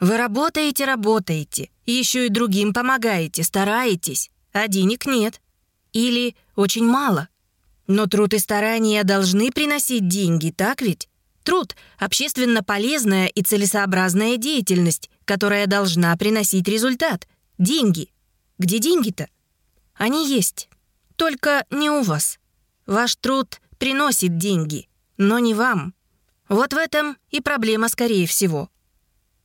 Вы работаете, работаете, еще и другим помогаете, стараетесь, а денег нет. Или очень мало. Но труд и старания должны приносить деньги, так ведь? Труд — общественно полезная и целесообразная деятельность, которая должна приносить результат. Деньги. Где деньги-то? Они есть. Только не у вас. Ваш труд приносит деньги, но не вам. Вот в этом и проблема, скорее всего.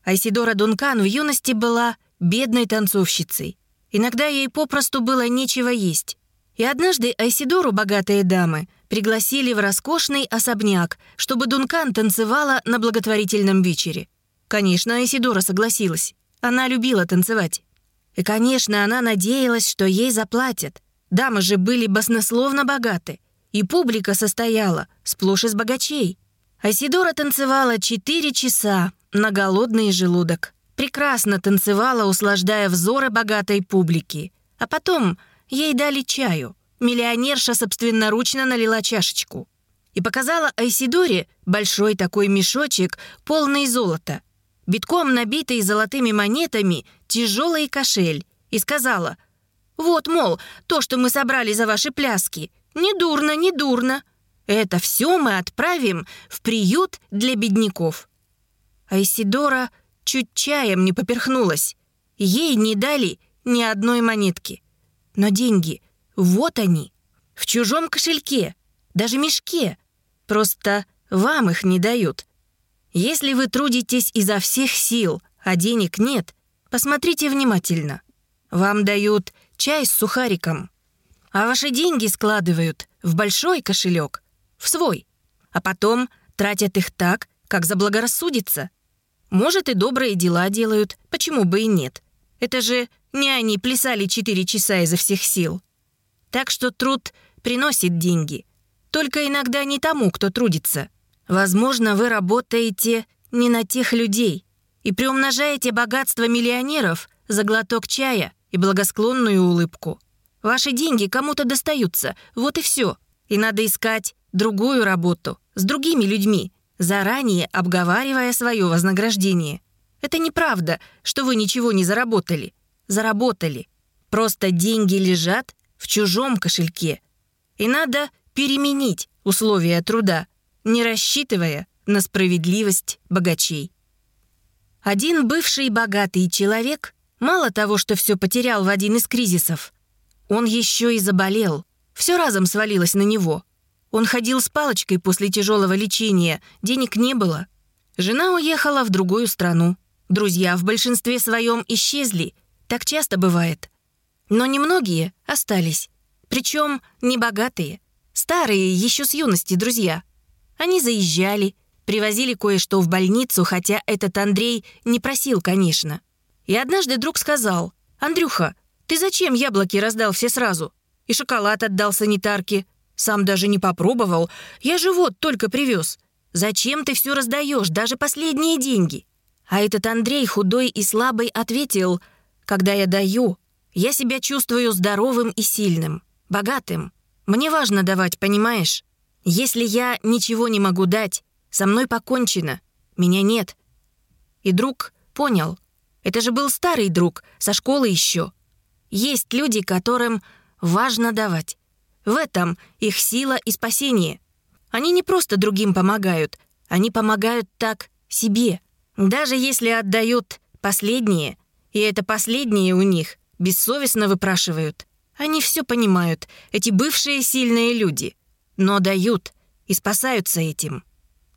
Айсидора Дункан в юности была бедной танцовщицей. Иногда ей попросту было нечего есть. И однажды Айсидору богатые дамы пригласили в роскошный особняк, чтобы Дункан танцевала на благотворительном вечере. Конечно, Айсидора согласилась. Она любила танцевать. И, конечно, она надеялась, что ей заплатят. Дамы же были баснословно богаты. И публика состояла сплошь из богачей. Айсидора танцевала 4 часа на голодный желудок. Прекрасно танцевала, услаждая взоры богатой публики. А потом ей дали чаю. Миллионерша собственноручно налила чашечку. И показала Айсидоре большой такой мешочек, полный золота. Битком набитый золотыми монетами тяжелый кошель. И сказала, «Вот, мол, то, что мы собрали за ваши пляски. Не дурно, не дурно. Это все мы отправим в приют для бедняков». Айсидора чуть чаем не поперхнулась. Ей не дали ни одной монетки. Но деньги, вот они, в чужом кошельке, даже мешке. Просто вам их не дают. Если вы трудитесь изо всех сил, а денег нет, посмотрите внимательно. Вам дают чай с сухариком, а ваши деньги складывают в большой кошелек, в свой, а потом тратят их так, как заблагорассудится. Может, и добрые дела делают, почему бы и нет. Это же не они плясали четыре часа изо всех сил. Так что труд приносит деньги. Только иногда не тому, кто трудится. Возможно, вы работаете не на тех людей и приумножаете богатство миллионеров за глоток чая и благосклонную улыбку. Ваши деньги кому-то достаются, вот и все. И надо искать другую работу с другими людьми, заранее обговаривая свое вознаграждение. Это неправда, что вы ничего не заработали. Заработали. Просто деньги лежат в чужом кошельке. И надо переменить условия труда, не рассчитывая на справедливость богачей. Один бывший богатый человек мало того, что все потерял в один из кризисов, он еще и заболел. Все разом свалилось на него. Он ходил с палочкой после тяжелого лечения, денег не было. Жена уехала в другую страну. Друзья в большинстве своем исчезли. Так часто бывает. Но немногие остались. Причем не богатые. Старые, еще с юности друзья. Они заезжали, привозили кое-что в больницу, хотя этот Андрей не просил, конечно. И однажды друг сказал, «Андрюха, ты зачем яблоки раздал все сразу? И шоколад отдал санитарке. Сам даже не попробовал. Я же вот только привез. Зачем ты все раздаешь, даже последние деньги?» А этот Андрей, худой и слабый, ответил, «Когда я даю, я себя чувствую здоровым и сильным, богатым. Мне важно давать, понимаешь? Если я ничего не могу дать, со мной покончено, меня нет. И друг понял. Это же был старый друг, со школы еще. Есть люди, которым важно давать. В этом их сила и спасение. Они не просто другим помогают, они помогают так себе. Даже если отдают последнее, и это последнее у них бессовестно выпрашивают. Они все понимают, эти бывшие сильные люди, но дают и спасаются этим.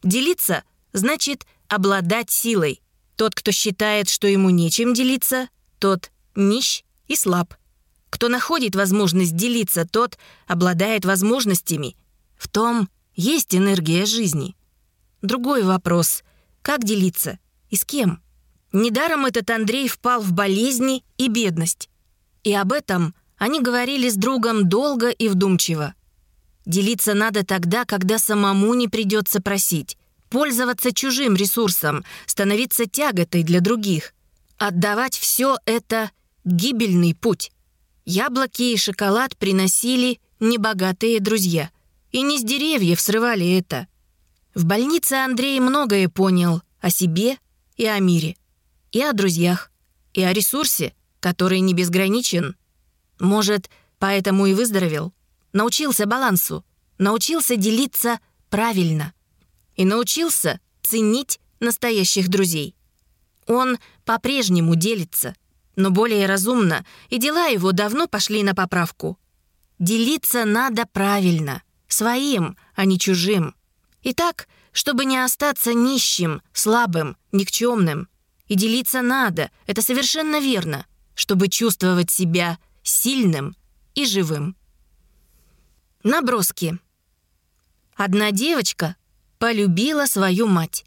Делиться значит обладать силой. Тот, кто считает, что ему нечем делиться, тот нищ и слаб. Кто находит возможность делиться, тот обладает возможностями. В том есть энергия жизни. Другой вопрос — как делиться и с кем? Недаром этот Андрей впал в болезни и бедность. И об этом они говорили с другом долго и вдумчиво. Делиться надо тогда, когда самому не придется просить. Пользоваться чужим ресурсом, становиться тяготой для других. Отдавать все это — гибельный путь. Яблоки и шоколад приносили небогатые друзья. И не с деревьев срывали это. В больнице Андрей многое понял о себе и о мире. и о друзьях, и о ресурсе, который не безграничен. Может, поэтому и выздоровел. Научился балансу, научился делиться правильно и научился ценить настоящих друзей. Он по-прежнему делится, но более разумно, и дела его давно пошли на поправку. Делиться надо правильно, своим, а не чужим. И так, чтобы не остаться нищим, слабым, никчемным. И делиться надо, это совершенно верно, чтобы чувствовать себя сильным и живым. Наброски. Одна девочка полюбила свою мать.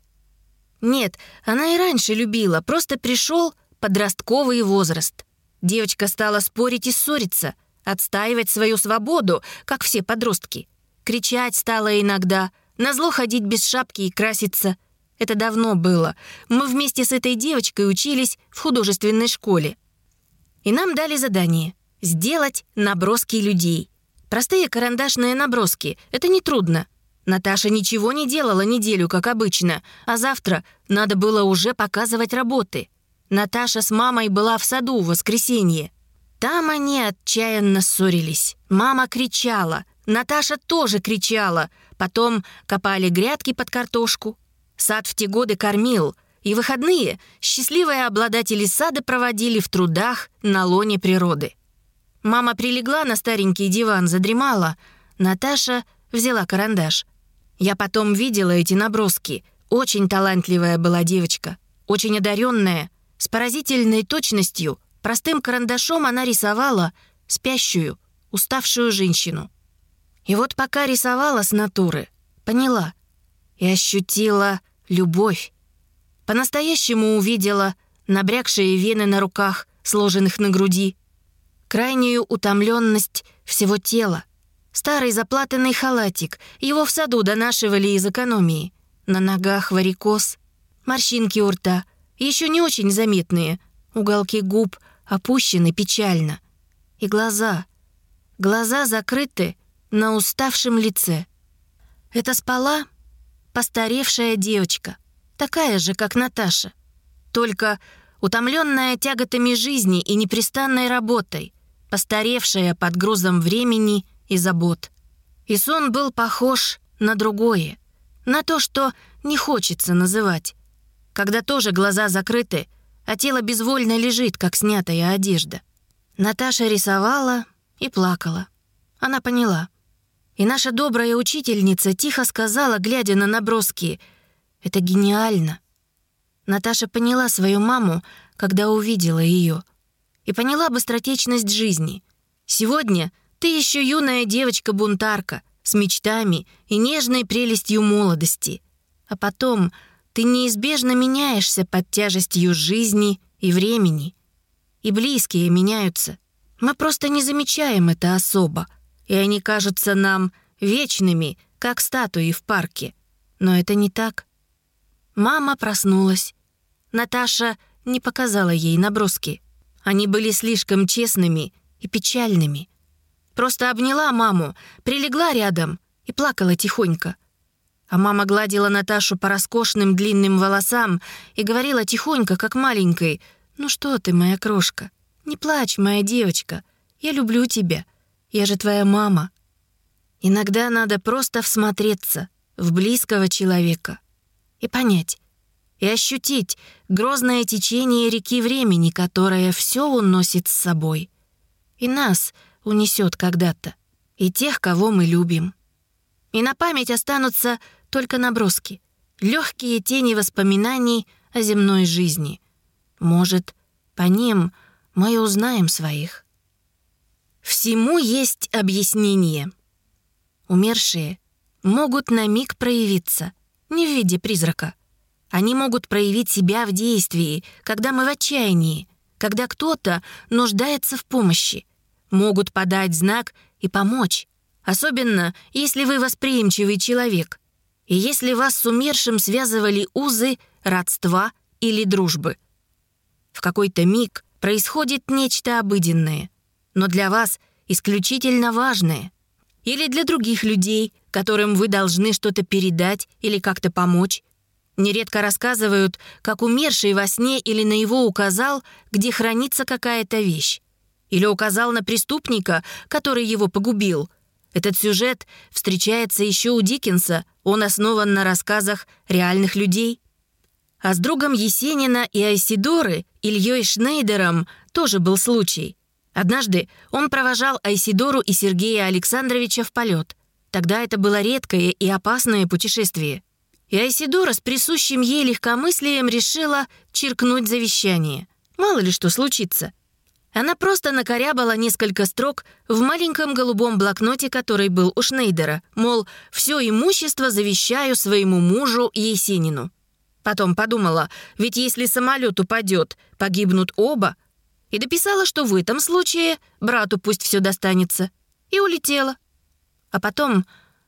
Нет, она и раньше любила, просто пришел подростковый возраст. Девочка стала спорить и ссориться, отстаивать свою свободу, как все подростки. Кричать стала иногда, назло ходить без шапки и краситься. Это давно было. Мы вместе с этой девочкой учились в художественной школе. И нам дали задание — сделать наброски людей. Простые карандашные наброски — это нетрудно. Наташа ничего не делала неделю, как обычно, а завтра надо было уже показывать работы. Наташа с мамой была в саду в воскресенье. Там они отчаянно ссорились. Мама кричала, Наташа тоже кричала. Потом копали грядки под картошку. Сад в те годы кормил, и выходные счастливые обладатели сада проводили в трудах на лоне природы. Мама прилегла на старенький диван, задремала. Наташа взяла карандаш. Я потом видела эти наброски. Очень талантливая была девочка, очень одаренная, с поразительной точностью. Простым карандашом она рисовала спящую, уставшую женщину. И вот пока рисовала с натуры, поняла и ощутила любовь. По-настоящему увидела набрякшие вены на руках, сложенных на груди, крайнюю утомленность всего тела, Старый заплатанный халатик, его в саду донашивали из экономии. На ногах варикоз, морщинки у рта, еще не очень заметные, уголки губ опущены печально. И глаза, глаза закрыты на уставшем лице. Это спала постаревшая девочка, такая же, как Наташа. Только утомленная тяготами жизни и непрестанной работой, постаревшая под грузом времени и забот. И сон был похож на другое, на то, что не хочется называть. Когда тоже глаза закрыты, а тело безвольно лежит, как снятая одежда. Наташа рисовала и плакала. Она поняла. И наша добрая учительница тихо сказала, глядя на наброски, «Это гениально». Наташа поняла свою маму, когда увидела ее, и поняла быстротечность жизни. Сегодня ты еще юная девочка-бунтарка с мечтами и нежной прелестью молодости. А потом ты неизбежно меняешься под тяжестью жизни и времени. И близкие меняются. Мы просто не замечаем это особо, и они кажутся нам вечными, как статуи в парке. Но это не так. Мама проснулась. Наташа не показала ей наброски. Они были слишком честными и печальными. Просто обняла маму, прилегла рядом и плакала тихонько. А мама гладила Наташу по роскошным длинным волосам и говорила тихонько, как маленькой, «Ну что ты, моя крошка, не плачь, моя девочка, я люблю тебя, я же твоя мама». Иногда надо просто всмотреться в близкого человека и понять, и ощутить грозное течение реки времени, которое все уносит с собой. И нас — унесет когда-то. И тех, кого мы любим. И на память останутся только наброски. Легкие тени воспоминаний о земной жизни. Может, по ним мы и узнаем своих. Всему есть объяснение. Умершие могут на миг проявиться, не в виде призрака. Они могут проявить себя в действии, когда мы в отчаянии, когда кто-то нуждается в помощи могут подать знак и помочь. Особенно, если вы восприимчивый человек. И если вас с умершим связывали узы родства или дружбы. В какой-то миг происходит нечто обыденное, но для вас исключительно важное. Или для других людей, которым вы должны что-то передать или как-то помочь. Нередко рассказывают, как умерший во сне или на его указал, где хранится какая-то вещь. Или указал на преступника, который его погубил. Этот сюжет встречается еще у Диккенса, он основан на рассказах реальных людей. А с другом Есенина и Айсидоры, Ильей Шнейдером, тоже был случай. Однажды он провожал Айсидору и Сергея Александровича в полет. Тогда это было редкое и опасное путешествие. И Айсидора с присущим ей легкомыслием решила чиркнуть завещание. Мало ли что случится. Она просто накорябала несколько строк в маленьком голубом блокноте, который был у Шнейдера, мол, все имущество завещаю своему мужу Есенину. Потом подумала, ведь если самолет упадет, погибнут оба. И дописала, что в этом случае брату пусть все достанется. И улетела. А потом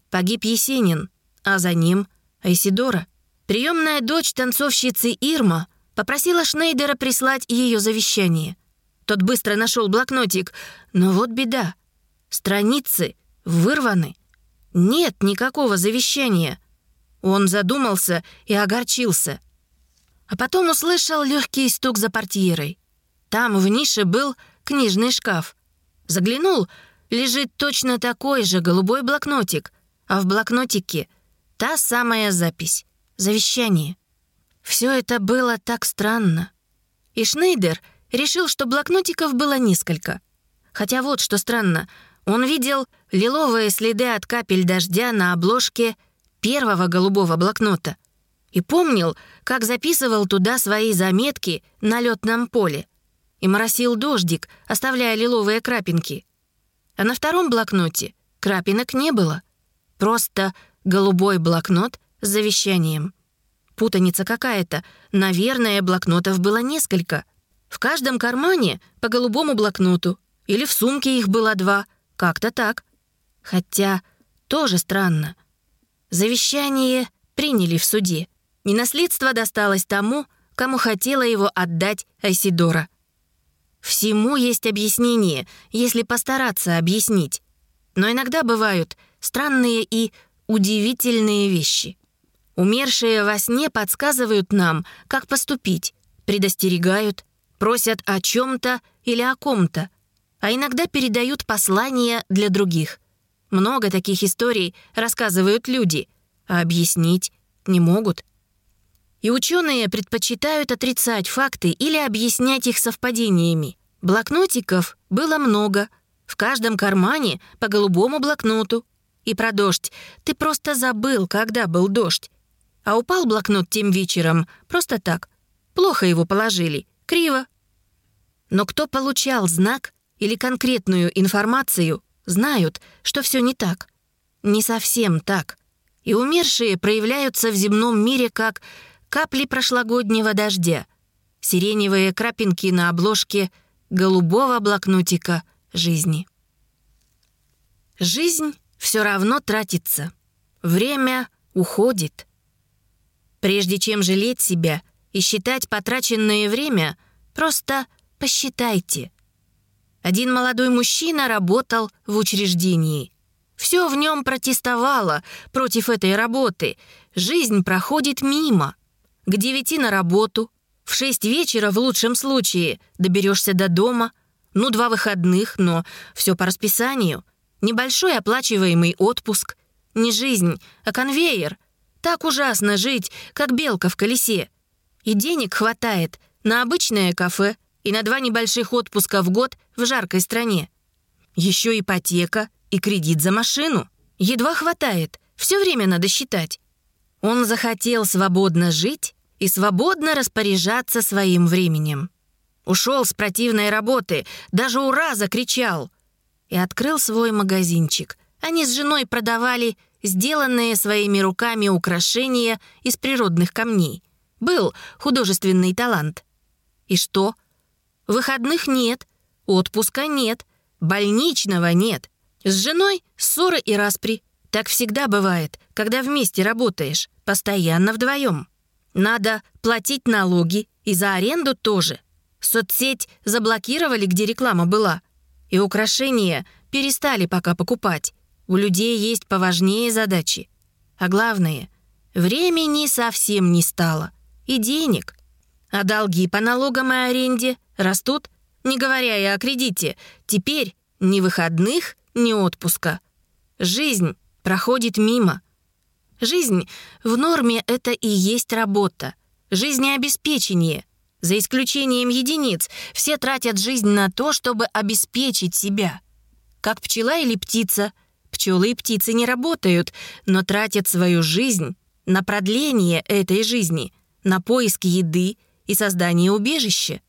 погиб Есенин, а за ним Айсидора. Приемная дочь танцовщицы Ирма попросила Шнейдера прислать ее завещание. Тот быстро нашел блокнотик, но вот беда. Страницы вырваны. Нет никакого завещания. Он задумался и огорчился. А потом услышал легкий стук за портьерой. Там в нише был книжный шкаф. Заглянул — лежит точно такой же голубой блокнотик, а в блокнотике та самая запись — завещание. Все это было так странно. И Шнейдер решил, что блокнотиков было несколько. Хотя вот что странно, он видел лиловые следы от капель дождя на обложке первого голубого блокнота и помнил, как записывал туда свои заметки на летном поле и моросил дождик, оставляя лиловые крапинки — а на втором блокноте крапинок не было. Просто голубой блокнот с завещанием. Путаница какая-то. Наверное, блокнотов было несколько. В каждом кармане по голубому блокноту. Или в сумке их было два. Как-то так. Хотя тоже странно. Завещание приняли в суде. Ненаследство досталось тому, кому хотела его отдать Айсидора. Всему есть объяснение, если постараться объяснить. Но иногда бывают странные и удивительные вещи. Умершие во сне подсказывают нам, как поступить, предостерегают, просят о чем-то или о ком-то, а иногда передают послания для других. Много таких историй рассказывают люди, а объяснить не могут. И ученые предпочитают отрицать факты или объяснять их совпадениями. Блокнотиков было много. В каждом кармане по голубому блокноту. И про дождь. Ты просто забыл, когда был дождь. А упал блокнот тем вечером просто так. Плохо его положили. Криво. Но кто получал знак или конкретную информацию, знают, что все не так. Не совсем так. И умершие проявляются в земном мире как капли прошлогоднего дождя, сиреневые крапинки на обложке голубого блокнотика жизни. Жизнь все равно тратится. Время уходит. Прежде чем жалеть себя и считать потраченное время, просто посчитайте. Один молодой мужчина работал в учреждении. Все в нем протестовало против этой работы. Жизнь проходит мимо. К девяти на работу, в шесть вечера в лучшем случае доберешься до дома. Ну, два выходных, но все по расписанию. Небольшой оплачиваемый отпуск. Не жизнь, а конвейер. Так ужасно жить, как белка в колесе. И денег хватает на обычное кафе и на два небольших отпуска в год в жаркой стране. Еще ипотека и кредит за машину. Едва хватает, все время надо считать. Он захотел свободно жить и свободно распоряжаться своим временем. Ушел с противной работы, даже «Ура!» закричал. И открыл свой магазинчик. Они с женой продавали сделанные своими руками украшения из природных камней. Был художественный талант. И что? Выходных нет, отпуска нет, больничного нет. С женой ссоры и распри. Так всегда бывает, когда вместе работаешь, постоянно вдвоем. Надо платить налоги и за аренду тоже. Соцсеть заблокировали, где реклама была. И украшения перестали пока покупать. У людей есть поважнее задачи. А главное, Времени совсем не стало. И денег. А долги по налогам и аренде растут, не говоря и о кредите. Теперь ни выходных, ни отпуска. Жизнь проходит мимо. Жизнь в норме — это и есть работа. Жизнеобеспечение. За исключением единиц, все тратят жизнь на то, чтобы обеспечить себя. Как пчела или птица. Пчелы и птицы не работают, но тратят свою жизнь на продление этой жизни, на поиск еды и создание убежища.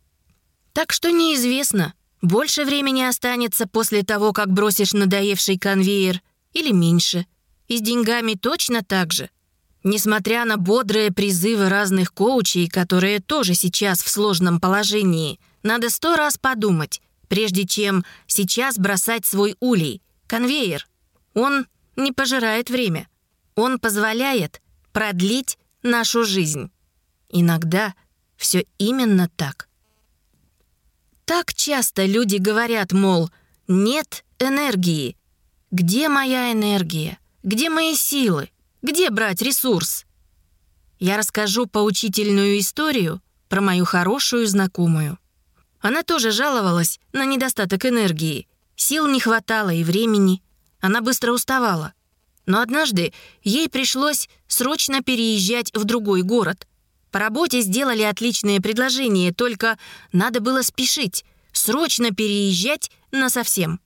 Так что неизвестно, больше времени останется после того, как бросишь надоевший конвейер, или меньше. И с деньгами точно так же. Несмотря на бодрые призывы разных коучей, которые тоже сейчас в сложном положении, надо сто раз подумать, прежде чем сейчас бросать свой улей, конвейер. Он не пожирает время. Он позволяет продлить нашу жизнь. Иногда все именно так. Так часто люди говорят, мол, нет энергии. Где моя энергия? Где мои силы? Где брать ресурс? Я расскажу поучительную историю про мою хорошую знакомую. Она тоже жаловалась на недостаток энергии. Сил не хватало и времени. Она быстро уставала. Но однажды ей пришлось срочно переезжать в другой город. По работе сделали отличное предложение, только надо было спешить, срочно переезжать насовсем.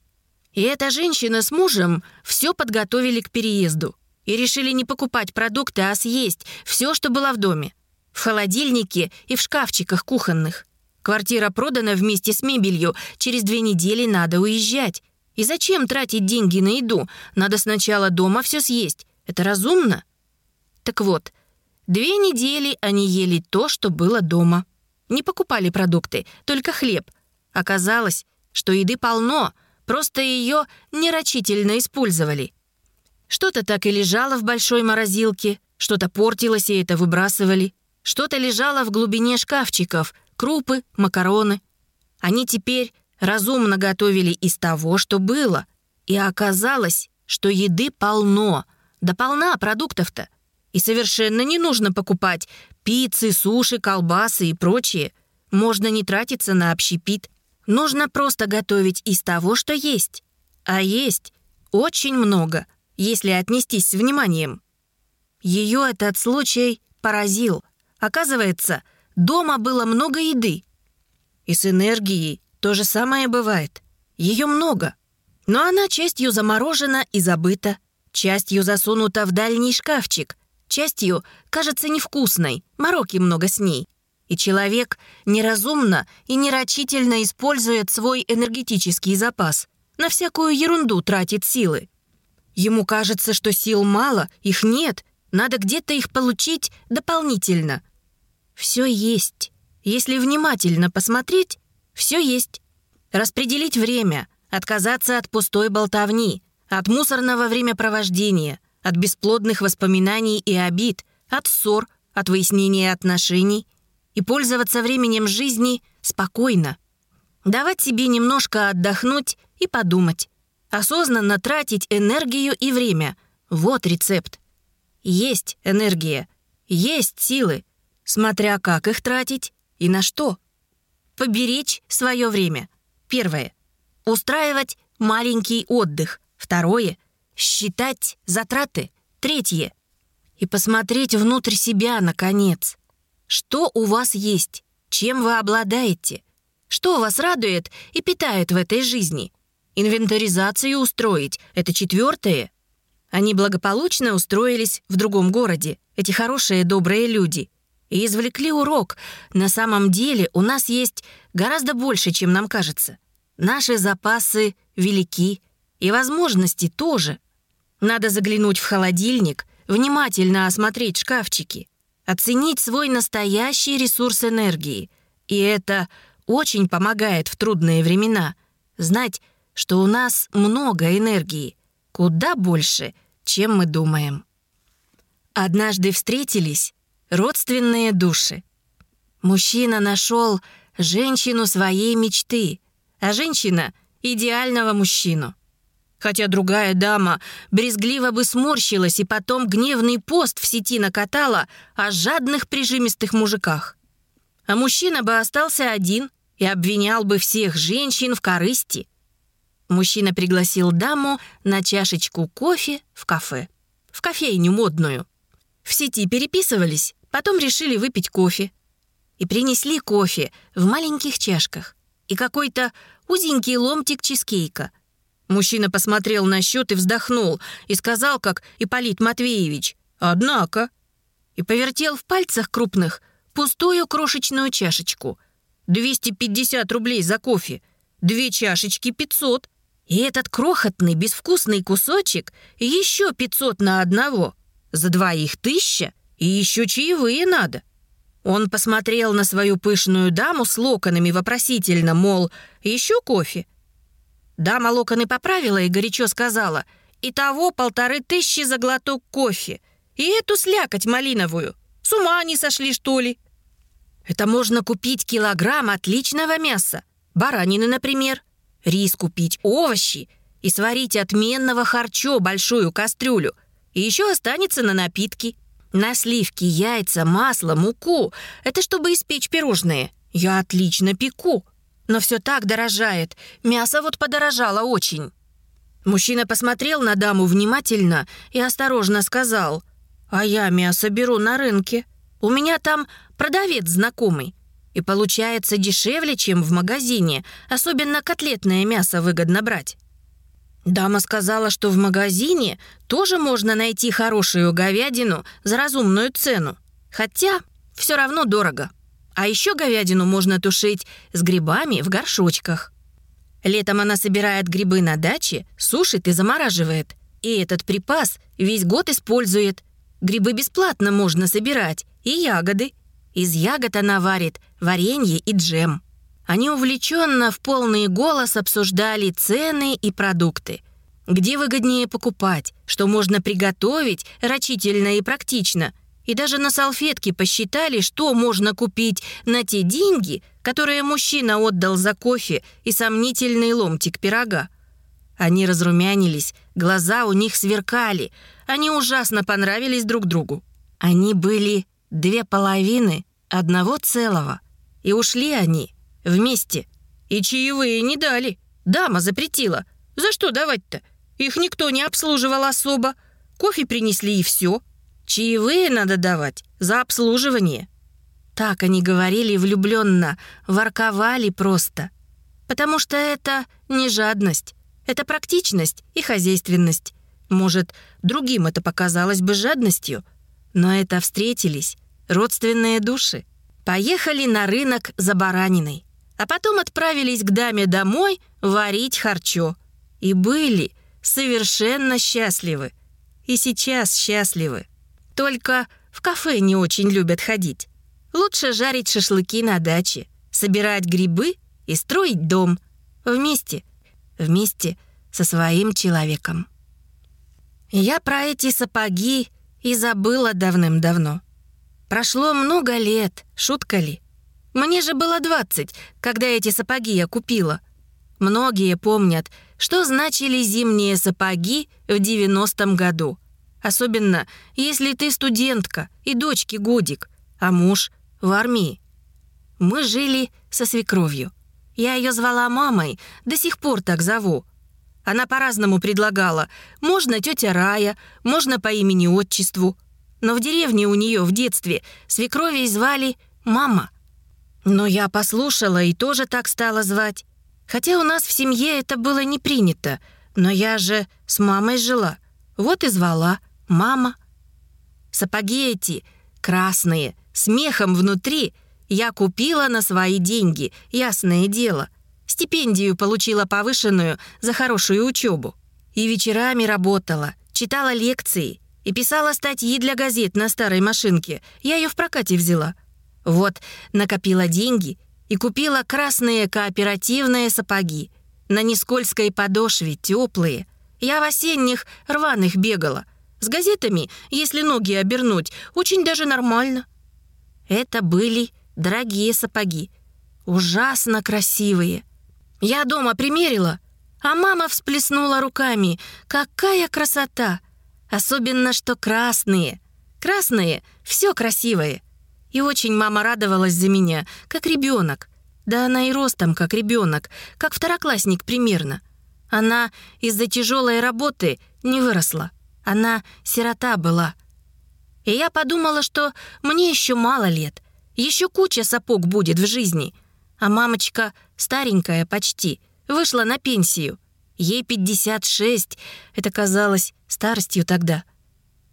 И эта женщина с мужем все подготовили к переезду и решили не покупать продукты, а съесть все, что было в доме. В холодильнике и в шкафчиках кухонных. Квартира продана вместе с мебелью, через две недели надо уезжать. И зачем тратить деньги на еду? Надо сначала дома все съесть. Это разумно? Так вот, две недели они ели то, что было дома. Не покупали продукты, только хлеб. Оказалось, что еды полно, просто ее нерочительно использовали. Что-то так и лежало в большой морозилке, что-то портилось и это выбрасывали. Что-то лежало в глубине шкафчиков, крупы, макароны. Они теперь разумно готовили из того, что было. И оказалось, что еды полно, да полна продуктов-то. И совершенно не нужно покупать пиццы, суши, колбасы и прочее. Можно не тратиться на общепит. Нужно просто готовить из того, что есть. А есть очень много, если отнестись с вниманием. Ее этот случай поразил. Оказывается, дома было много еды. И с энергией то же самое бывает. Ее много. Но она частью заморожена и забыта, частью засунута в дальний шкафчик, частью кажется невкусной, мороки много с ней. И человек неразумно и нерачительно использует свой энергетический запас, на всякую ерунду тратит силы. Ему кажется, что сил мало, их нет, надо где-то их получить дополнительно. Все есть. Если внимательно посмотреть, все есть. Распределить время, отказаться от пустой болтовни, от мусорного времяпровождения, от бесплодных воспоминаний и обид, от ссор, от выяснения отношений и пользоваться временем жизни спокойно. Давать себе немножко отдохнуть и подумать. Осознанно тратить энергию и время. Вот рецепт. Есть энергия, есть силы, смотря как их тратить и на что. Поберечь свое время. Первое. Устраивать маленький отдых. Второе. Считать затраты. Третье. И посмотреть внутрь себя, наконец. Что у вас есть? Чем вы обладаете? Что вас радует и питает в этой жизни? Инвентаризацию устроить — это четвертое. Они благополучно устроились в другом городе, эти хорошие добрые люди — и извлекли урок. На самом деле у нас есть гораздо больше, чем нам кажется. Наши запасы велики, и возможности тоже. Надо заглянуть в холодильник, внимательно осмотреть шкафчики, оценить свой настоящий ресурс энергии. И это очень помогает в трудные времена. Знать, что у нас много энергии, куда больше, чем мы думаем. Однажды встретились родственные души. Мужчина нашел женщину своей мечты, а женщина — идеального мужчину. Хотя другая дама брезгливо бы сморщилась и потом гневный пост в сети накатала о жадных прижимистых мужиках. А мужчина бы остался один и обвинял бы всех женщин в корысти. Мужчина пригласил даму на чашечку кофе в кафе. В кофейню модную. В сети переписывались, потом решили выпить кофе. И принесли кофе в маленьких чашках и какой-то узенький ломтик чизкейка. Мужчина посмотрел на счет и вздохнул, и сказал, как Ипполит Матвеевич, «Однако...» И повертел в пальцах крупных пустую крошечную чашечку. 250 рублей за кофе. Две чашечки 500. И этот крохотный, безвкусный кусочек еще 500 на одного. За двоих тысяча, и еще чаевые надо. Он посмотрел на свою пышную даму с локонами вопросительно, мол, еще кофе? Дама локоны поправила и горячо сказала, «Итого полторы тысячи за глоток кофе. И эту слякоть малиновую. С ума они сошли, что ли?» «Это можно купить килограмм отличного мяса. Баранины, например рис купить, овощи и сварить отменного харчо большую кастрюлю. И еще останется на напитки. На сливки, яйца, масло, муку. Это чтобы испечь пирожные. Я отлично пеку. Но все так дорожает. Мясо вот подорожало очень. Мужчина посмотрел на даму внимательно и осторожно сказал, «А я мясо беру на рынке. У меня там продавец знакомый. И получается дешевле, чем в магазине. Особенно котлетное мясо выгодно брать. Дама сказала, что в магазине тоже можно найти хорошую говядину за разумную цену. Хотя все равно дорого. А еще говядину можно тушить с грибами в горшочках. Летом она собирает грибы на даче, сушит и замораживает. И этот припас весь год использует. Грибы бесплатно можно собирать, и ягоды. Из ягод она варит варенье и джем. Они увлеченно в полный голос обсуждали цены и продукты. Где выгоднее покупать, что можно приготовить рачительно и практично. И даже на салфетке посчитали, что можно купить на те деньги, которые мужчина отдал за кофе и сомнительный ломтик пирога. Они разрумянились, глаза у них сверкали. Они ужасно понравились друг другу. Они были две половины одного целого. И ушли они вместе. И чаевые не дали. Дама запретила. За что давать-то? Их никто не обслуживал особо. Кофе принесли и все. Чаевые надо давать за обслуживание. Так они говорили влюбленно, ворковали просто. Потому что это не жадность, это практичность и хозяйственность. Может, другим это показалось бы жадностью, но это встретились родственные души. Поехали на рынок за бараниной, а потом отправились к даме домой варить харчо. И были совершенно счастливы. И сейчас счастливы. Только в кафе не очень любят ходить. Лучше жарить шашлыки на даче, собирать грибы и строить дом. Вместе, вместе со своим человеком. Я про эти сапоги и забыла давным-давно. Прошло много лет, шутка ли? Мне же было 20, когда эти сапоги я купила. Многие помнят, что значили зимние сапоги в 90-м году. Особенно, если ты студентка и дочке годик, а муж в армии. Мы жили со свекровью. Я ее звала мамой, до сих пор так зову. Она по-разному предлагала. Можно тетя Рая, можно по имени-отчеству — но в деревне у нее в детстве свекровей звали «мама». Но я послушала и тоже так стала звать. Хотя у нас в семье это было не принято, но я же с мамой жила. Вот и звала «мама». Сапоги эти, красные, с мехом внутри, я купила на свои деньги, ясное дело. Стипендию получила повышенную за хорошую учебу. И вечерами работала, читала лекции, и писала статьи для газет на старой машинке. Я ее в прокате взяла. Вот, накопила деньги и купила красные кооперативные сапоги. На нескользкой подошве, теплые. Я в осенних рваных бегала. С газетами, если ноги обернуть, очень даже нормально. Это были дорогие сапоги. Ужасно красивые. Я дома примерила, А мама всплеснула руками. «Какая красота! Особенно, что красные. Красные — все красивое». И очень мама радовалась за меня, как ребенок. Да она и ростом, как ребенок, как второклассник примерно. Она из-за тяжелой работы не выросла. Она сирота была. И я подумала, что мне еще мало лет. Еще куча сапог будет в жизни. А мамочка, старенькая почти, вышла на пенсию. Ей 56, это казалось старостью тогда.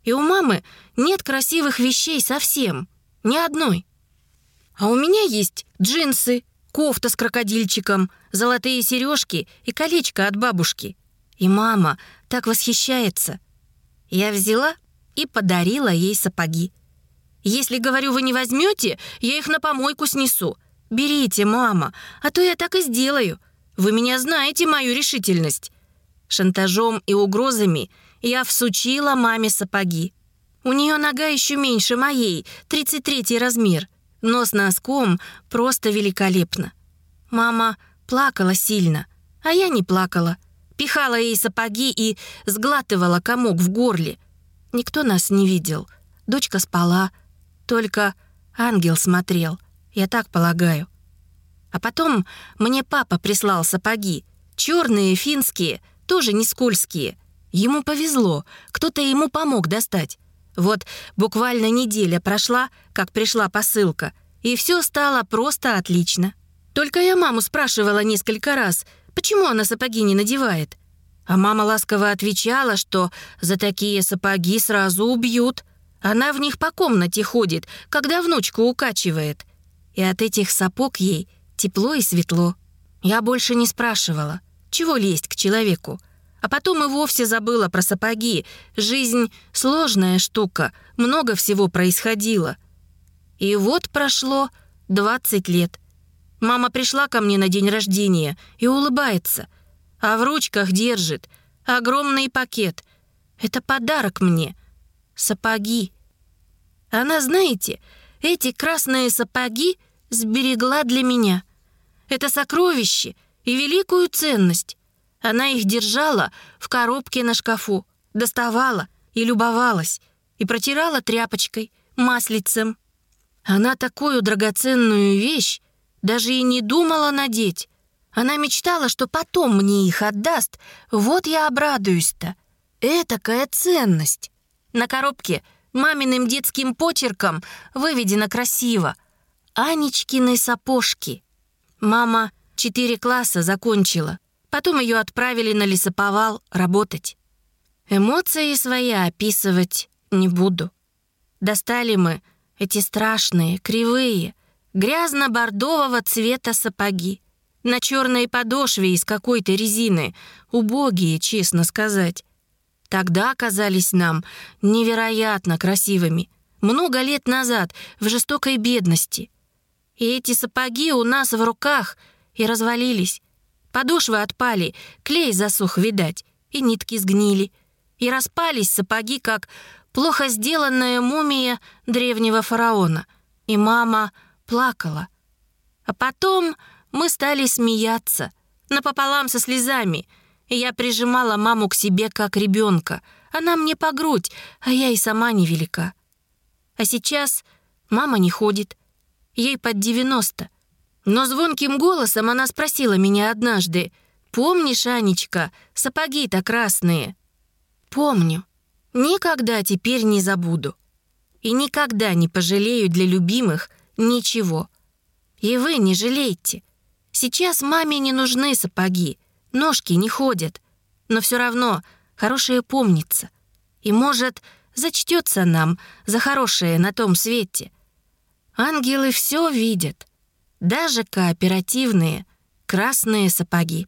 И у мамы нет красивых вещей совсем, ни одной. А у меня есть джинсы, кофта с крокодильчиком, золотые сережки и колечко от бабушки. И мама так восхищается. Я взяла и подарила ей сапоги. Если, говорю, вы не возьмете, я их на помойку снесу. Берите, мама, а то я так и сделаю. Вы меня знаете, мою решительность. Шантажом и угрозами я всучила маме сапоги. У нее нога еще меньше моей, 33 размер. Но с носком просто великолепно. Мама плакала сильно, а я не плакала. Пихала ей сапоги и сглатывала комок в горле. Никто нас не видел. Дочка спала. Только ангел смотрел. Я так полагаю. А потом мне папа прислал сапоги. Черные, финские, тоже не скользкие. Ему повезло, кто-то ему помог достать. Вот буквально неделя прошла, как пришла посылка, и все стало просто отлично. Только я маму спрашивала несколько раз, почему она сапоги не надевает. А мама ласково отвечала, что за такие сапоги сразу убьют. Она в них по комнате ходит, когда внучку укачивает. И от этих сапог ей тепло и светло. Я больше не спрашивала, чего лезть к человеку. А потом и вовсе забыла про сапоги. Жизнь — сложная штука, много всего происходило. И вот прошло 20 лет. Мама пришла ко мне на день рождения и улыбается — а в ручках держит огромный пакет. Это подарок мне. Сапоги. Она, знаете, эти красные сапоги сберегла для меня. Это сокровище и великую ценность. Она их держала в коробке на шкафу, доставала и любовалась, и протирала тряпочкой, маслицем. Она такую драгоценную вещь даже и не думала надеть, она мечтала, что потом мне их отдаст. Вот я обрадуюсь-то. Этакая ценность. На коробке маминым детским почерком выведено красиво. Анечкины сапожки. Мама четыре класса закончила. Потом ее отправили на лесоповал работать. Эмоции свои описывать не буду. Достали мы эти страшные, кривые, грязно-бордового цвета сапоги на черной подошве из какой-то резины, убогие, честно сказать. Тогда казались нам невероятно красивыми, много лет назад, в жестокой бедности. И эти сапоги у нас в руках и развалились. Подошвы отпали, клей засух, видать, и нитки сгнили. И распались сапоги, как плохо сделанная мумия древнего фараона. И мама плакала. А потом мы стали смеяться, напополам со слезами. И я прижимала маму к себе как ребенка. Она мне по грудь, а я и сама невелика. А сейчас мама не ходит. Ей под 90. Но звонким голосом она спросила меня однажды, «Помнишь, Анечка, сапоги-то красные?» «Помню. Никогда теперь не забуду. И никогда не пожалею для любимых ничего. И вы не жалейте. Сейчас маме не нужны сапоги, ножки не ходят, но все равно хорошая помнится. И, может, зачтется нам за хорошее на том свете. Ангелы все видят, даже кооперативные красные сапоги.